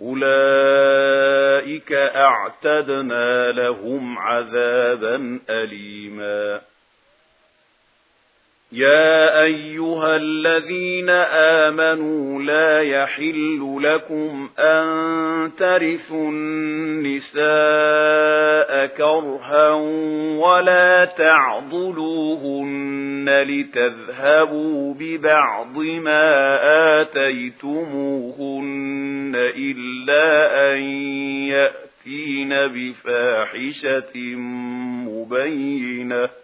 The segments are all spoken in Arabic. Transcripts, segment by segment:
أولئك أعتدنا لهم عذابا أليما يا ايها الذين امنوا لا يحل لكم ان ترثوا النساء كرها ولا تعذبوهن لتذهبوا ببعض ما اتيتموهن الا ان ياتين بفاحشه مبينه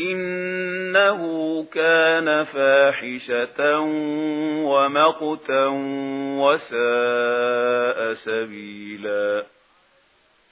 إِنَّهُ كَانَ فَاحِشَةً وَمَقْتًا وَسَاءَ سَبِيلًا